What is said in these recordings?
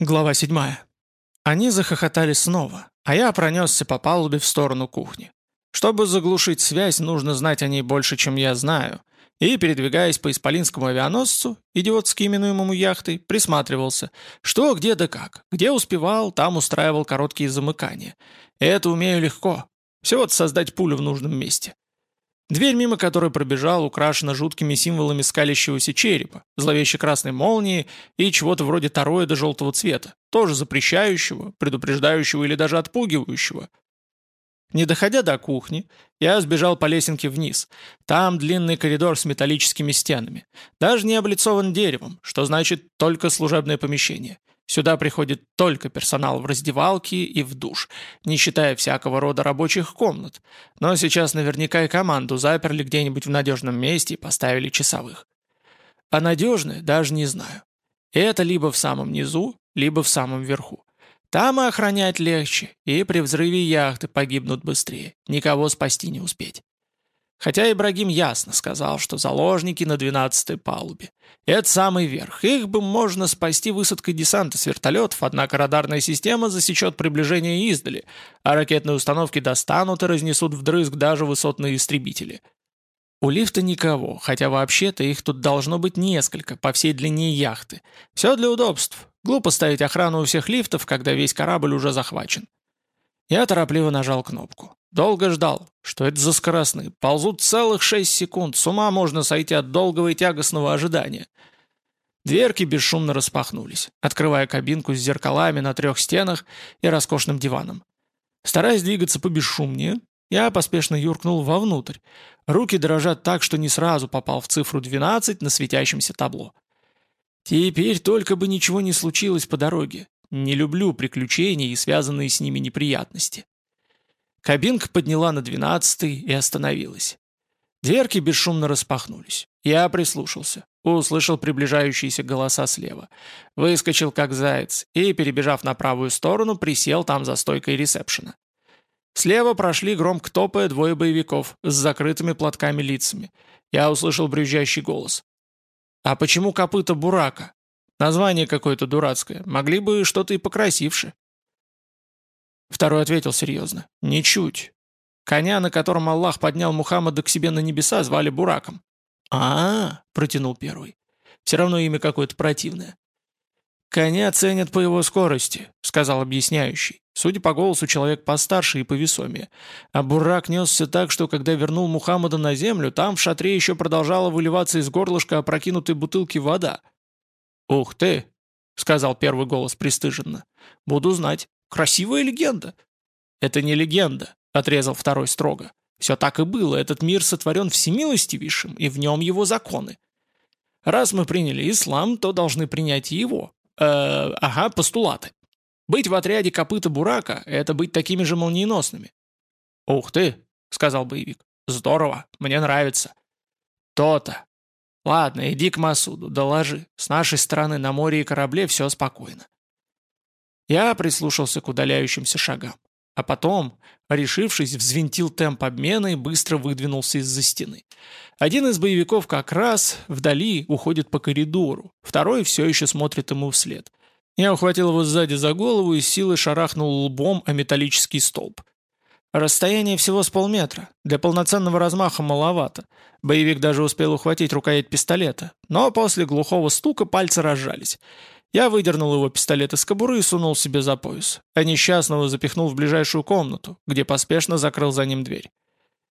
Глава 7. Они захохотали снова, а я пронесся по палубе в сторону кухни. Чтобы заглушить связь, нужно знать о ней больше, чем я знаю. И, передвигаясь по исполинскому авианосцу, идиотски именуемому яхтой, присматривался. Что, где да как. Где успевал, там устраивал короткие замыкания. Это умею легко. Всего-то создать пулю в нужном месте. Дверь, мимо которой пробежал, украшена жуткими символами скалящегося черепа, зловещей красной молнии и чего-то вроде тароида желтого цвета, тоже запрещающего, предупреждающего или даже отпугивающего. Не доходя до кухни, я сбежал по лесенке вниз. Там длинный коридор с металлическими стенами. Даже не облицован деревом, что значит только служебное помещение. Сюда приходит только персонал в раздевалке и в душ, не считая всякого рода рабочих комнат. Но сейчас наверняка и команду заперли где-нибудь в надежном месте и поставили часовых. А надежное даже не знаю. Это либо в самом низу, либо в самом верху. Там и охранять легче, и при взрыве яхты погибнут быстрее. Никого спасти не успеть. Хотя Ибрагим ясно сказал, что заложники на 12-й палубе. Это самый верх. Их бы можно спасти высадкой десанта с вертолетов, однако радарная система засечет приближение издали, а ракетные установки достанут и разнесут вдрызг даже высотные истребители. У лифта никого, хотя вообще-то их тут должно быть несколько по всей длине яхты. Все для удобств. Глупо ставить охрану у всех лифтов, когда весь корабль уже захвачен. Я торопливо нажал кнопку. Долго ждал. Что это за скоростные? Ползут целых шесть секунд. С ума можно сойти от долгого и тягостного ожидания. Дверки бесшумно распахнулись, открывая кабинку с зеркалами на трех стенах и роскошным диваном. Стараясь двигаться побесшумнее, я поспешно юркнул вовнутрь. Руки дрожат так, что не сразу попал в цифру 12 на светящемся табло. Теперь только бы ничего не случилось по дороге. Не люблю приключения и связанные с ними неприятности. Кабинка подняла на двенадцатый и остановилась. Дверки бесшумно распахнулись. Я прислушался. Услышал приближающиеся голоса слева. Выскочил как заяц и, перебежав на правую сторону, присел там за стойкой ресепшена. Слева прошли громко топая двое боевиков с закрытыми платками лицами. Я услышал брюзжащий голос. «А почему копыта бурака? Название какое-то дурацкое. Могли бы что-то и покрасивше». Второй ответил серьезно. «Ничуть. Коня, на котором Аллах поднял Мухаммада к себе на небеса, звали Бураком». «А-а-а», протянул первый. «Все равно имя какое-то противное». «Коня ценят по его скорости», — сказал объясняющий. Судя по голосу, человек постарше и повесомее. А бурак несся так, что когда вернул Мухаммада на землю, там в шатре еще продолжала выливаться из горлышка опрокинутой бутылки вода. «Ух ты!» — сказал первый голос пристыженно. «Буду знать». Красивая легенда». «Это не легенда», — отрезал второй строго. «Все так и было. Этот мир сотворен всемилостивейшим, и в нем его законы. Раз мы приняли ислам, то должны принять его. Э, ага, постулаты. Быть в отряде копыта бурака — это быть такими же молниеносными». «Ух ты», — сказал боевик. «Здорово, мне нравится». «То-то. Ладно, иди к Масуду, доложи. С нашей стороны на море и корабле все спокойно. Я прислушался к удаляющимся шагам. А потом, решившись, взвинтил темп обмена и быстро выдвинулся из-за стены. Один из боевиков как раз вдали уходит по коридору, второй все еще смотрит ему вслед. Я ухватил его сзади за голову и силой шарахнул лбом о металлический столб. Расстояние всего с полметра. Для полноценного размаха маловато. Боевик даже успел ухватить рукоять пистолета. Но после глухого стука пальцы разжались. Я выдернул его пистолет из кобуры и сунул себе за пояс, а несчастного запихнул в ближайшую комнату, где поспешно закрыл за ним дверь.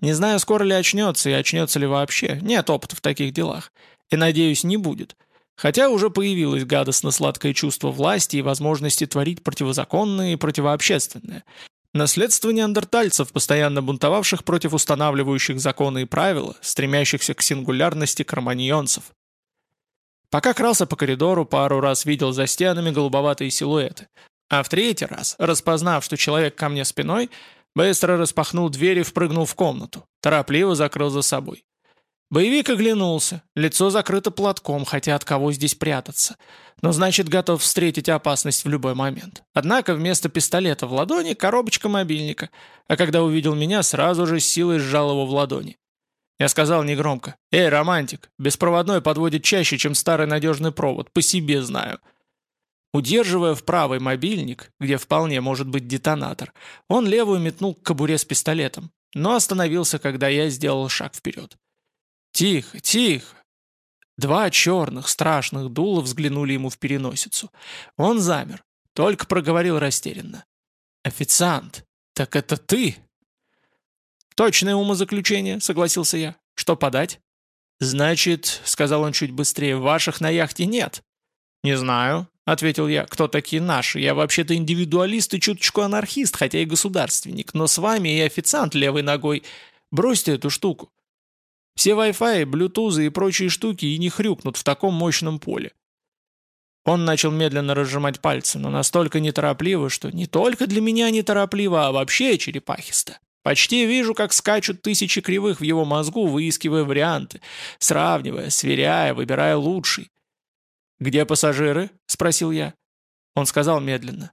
Не знаю, скоро ли очнется и очнется ли вообще, нет опыта в таких делах, и, надеюсь, не будет. Хотя уже появилось гадостно-сладкое чувство власти и возможности творить противозаконное и противообщественное. Наследство неандертальцев, постоянно бунтовавших против устанавливающих законы и правила, стремящихся к сингулярности кроманьонцев. Пока крался по коридору, пару раз видел за стенами голубоватые силуэты. А в третий раз, распознав, что человек ко мне спиной, быстро распахнул дверь и впрыгнул в комнату. Торопливо закрыл за собой. Боевик оглянулся, лицо закрыто платком, хотя от кого здесь прятаться. Но значит, готов встретить опасность в любой момент. Однако вместо пистолета в ладони коробочка мобильника, а когда увидел меня, сразу же силой сжал его в ладони. Я сказал негромко. «Эй, романтик, беспроводной подводит чаще, чем старый надежный провод, по себе знаю». Удерживая в правый мобильник, где вполне может быть детонатор, он левую метнул к кобуре с пистолетом, но остановился, когда я сделал шаг вперед. «Тихо, тихо!» Два черных, страшных дула взглянули ему в переносицу. Он замер, только проговорил растерянно. «Официант, так это ты?» «Точное умозаключение», — согласился я. «Что подать?» «Значит, — сказал он чуть быстрее, — ваших на яхте нет». «Не знаю», — ответил я, — «кто такие наши? Я вообще-то индивидуалист и чуточку анархист, хотя и государственник, но с вами и официант левой ногой. Бросьте эту штуку. Все Wi-Fi, блютузы и прочие штуки и не хрюкнут в таком мощном поле». Он начал медленно разжимать пальцы, но настолько неторопливо, что не только для меня неторопливо, а вообще черепахисто. Почти вижу, как скачут тысячи кривых в его мозгу, выискивая варианты, сравнивая, сверяя, выбирая лучший. «Где пассажиры?» — спросил я. Он сказал медленно.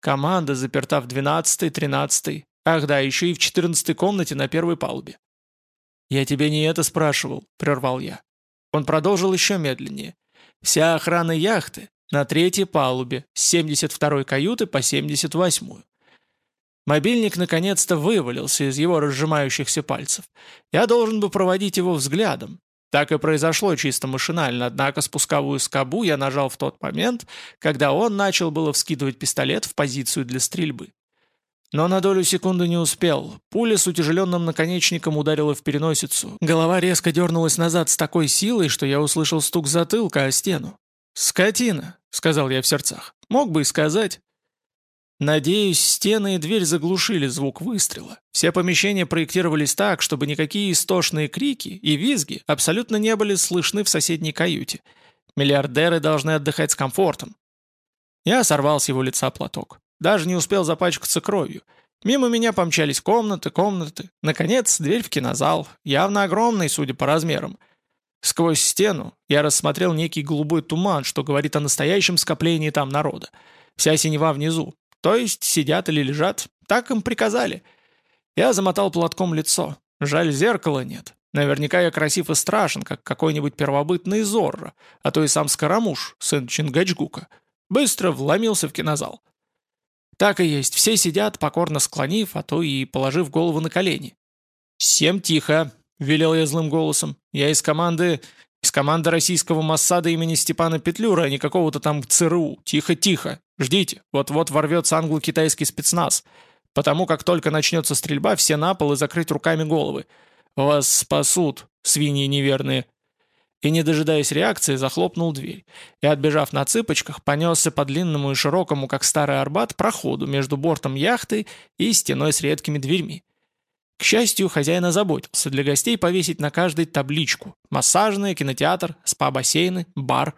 «Команда заперта в двенадцатой, тринадцатой, ах да, еще и в четырнадцатой комнате на первой палубе». «Я тебе не это спрашивал», — прервал я. Он продолжил еще медленнее. «Вся охрана яхты на третьей палубе, с 72-й каюты по 78-ю. Мобильник наконец-то вывалился из его разжимающихся пальцев. Я должен был проводить его взглядом. Так и произошло чисто машинально, однако спусковую скобу я нажал в тот момент, когда он начал было вскидывать пистолет в позицию для стрельбы. Но на долю секунды не успел. Пуля с утяжеленным наконечником ударила в переносицу. Голова резко дернулась назад с такой силой, что я услышал стук затылка о стену. «Скотина», — сказал я в сердцах. «Мог бы и сказать». Надеюсь, стены и дверь заглушили звук выстрела. Все помещения проектировались так, чтобы никакие истошные крики и визги абсолютно не были слышны в соседней каюте. Миллиардеры должны отдыхать с комфортом. Я сорвал с его лица платок. Даже не успел запачкаться кровью. Мимо меня помчались комнаты, комнаты. Наконец, дверь в кинозал, явно огромный, судя по размерам. Сквозь стену я рассмотрел некий голубой туман, что говорит о настоящем скоплении там народа. Вся синева внизу, то есть сидят или лежат, так им приказали. Я замотал платком лицо. Жаль, зеркала нет. Наверняка я красив и страшен, как какой-нибудь первобытный Зорро, а то и сам Скоромуш, сын Чингачгука. Быстро вломился в кинозал. Так и есть, все сидят, покорно склонив, а то и положив голову на колени. «Всем тихо!» — велел я злым голосом. «Я из команды... из команды российского Моссада имени Степана Петлюра, а не какого-то там ЦРУ. Тихо-тихо!» Ждите, вот-вот ворвется англо-китайский спецназ. Потому как только начнется стрельба, все на пол и закрыть руками головы. Вас спасут, свиньи неверные». И, не дожидаясь реакции, захлопнул дверь. И, отбежав на цыпочках, понесся по длинному и широкому, как старый арбат, проходу между бортом яхты и стеной с редкими дверьми. К счастью, хозяин озаботился для гостей повесить на каждой табличку «Массажный», «Кинотеатр», «Спа-бассейны», «Бар»,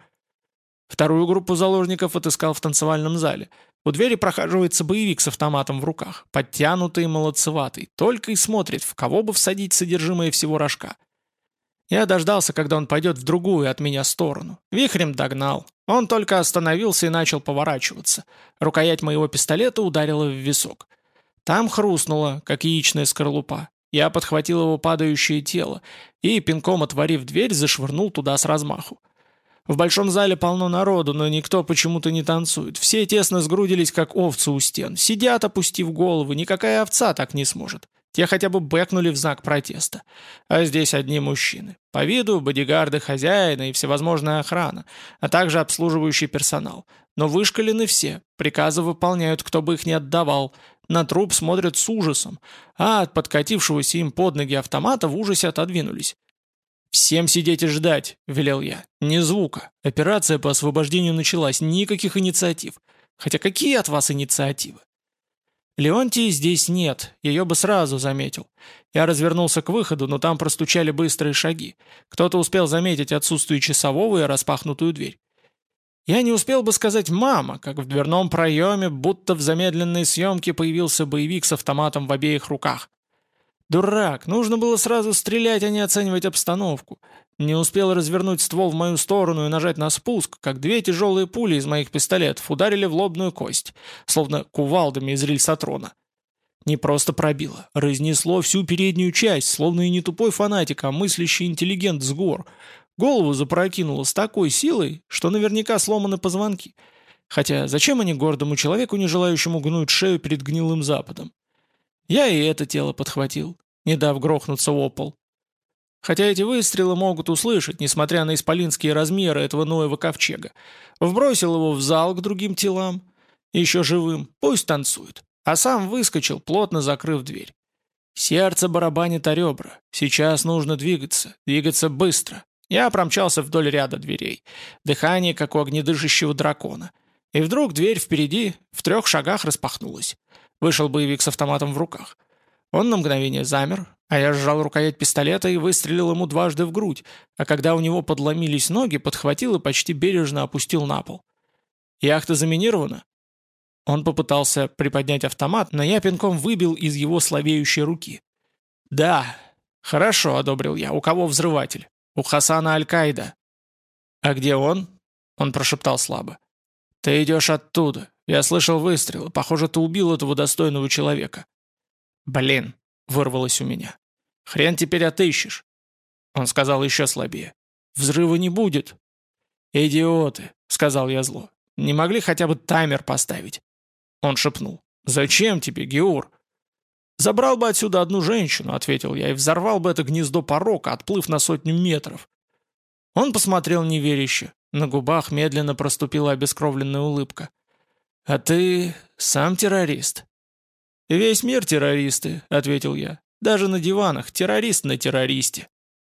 Вторую группу заложников отыскал в танцевальном зале. У двери прохаживается боевик с автоматом в руках, подтянутый и молодцеватый, только и смотрит, в кого бы всадить содержимое всего рожка. Я дождался, когда он пойдет в другую от меня сторону. Вихрем догнал. Он только остановился и начал поворачиваться. Рукоять моего пистолета ударила в висок. Там хрустнуло, как яичная скорлупа. Я подхватил его падающее тело и, пинком отворив дверь, зашвырнул туда с размаху. В большом зале полно народу, но никто почему-то не танцует. Все тесно сгрудились, как овцы у стен. Сидят, опустив головы, никакая овца так не сможет. Те хотя бы бэкнули в знак протеста. А здесь одни мужчины. По виду бодигарды хозяина и всевозможная охрана, а также обслуживающий персонал. Но вышкалены все, приказы выполняют, кто бы их не отдавал. На труп смотрят с ужасом, а от подкатившегося им под ноги автомата в ужасе отодвинулись. «Всем сидеть и ждать», — велел я. «Ни звука. Операция по освобождению началась. Никаких инициатив. Хотя какие от вас инициативы?» Леонтии здесь нет, ее бы сразу заметил. Я развернулся к выходу, но там простучали быстрые шаги. Кто-то успел заметить отсутствие часового и распахнутую дверь. Я не успел бы сказать «мама», как в дверном проеме, будто в замедленной съемке появился боевик с автоматом в обеих руках. Дурак, нужно было сразу стрелять, а не оценивать обстановку. Не успел развернуть ствол в мою сторону и нажать на спуск, как две тяжелые пули из моих пистолетов ударили в лобную кость, словно кувалдами из рельсотрона. Не просто пробило, разнесло всю переднюю часть, словно и не тупой фанатик, а мыслящий интеллигент с гор. Голову запрокинуло с такой силой, что наверняка сломаны позвонки. Хотя зачем они гордому человеку, не желающему гнуть шею перед гнилым западом? Я и это тело подхватил, не дав грохнуться о пол. Хотя эти выстрелы могут услышать, несмотря на исполинские размеры этого Ноева ковчега. Вбросил его в зал к другим телам, еще живым, пусть танцует. А сам выскочил, плотно закрыв дверь. Сердце барабанит о ребра. Сейчас нужно двигаться, двигаться быстро. Я промчался вдоль ряда дверей. Дыхание, как у огнедышащего дракона. И вдруг дверь впереди, в трех шагах распахнулась. Вышел боевик с автоматом в руках. Он на мгновение замер, а я сжал рукоять пистолета и выстрелил ему дважды в грудь, а когда у него подломились ноги, подхватил и почти бережно опустил на пол. «Яхта заминирована?» Он попытался приподнять автомат, но я пинком выбил из его слабеющей руки. «Да, хорошо», — одобрил я. «У кого взрыватель?» «У Хасана Аль-Каида». «А где он?» — он прошептал слабо. «Ты идешь оттуда. Я слышал выстрелы. Похоже, ты убил этого достойного человека». «Блин», — вырвалось у меня. «Хрен теперь отыщешь». Он сказал еще слабее. «Взрыва не будет». «Идиоты», — сказал я зло. «Не могли хотя бы таймер поставить?» Он шепнул. «Зачем тебе, Геур?» «Забрал бы отсюда одну женщину», — ответил я, «и взорвал бы это гнездо порока, отплыв на сотню метров». Он посмотрел неверяще. На губах медленно проступила обескровленная улыбка. «А ты сам террорист?» «Весь мир террористы», — ответил я. «Даже на диванах террорист на террористе».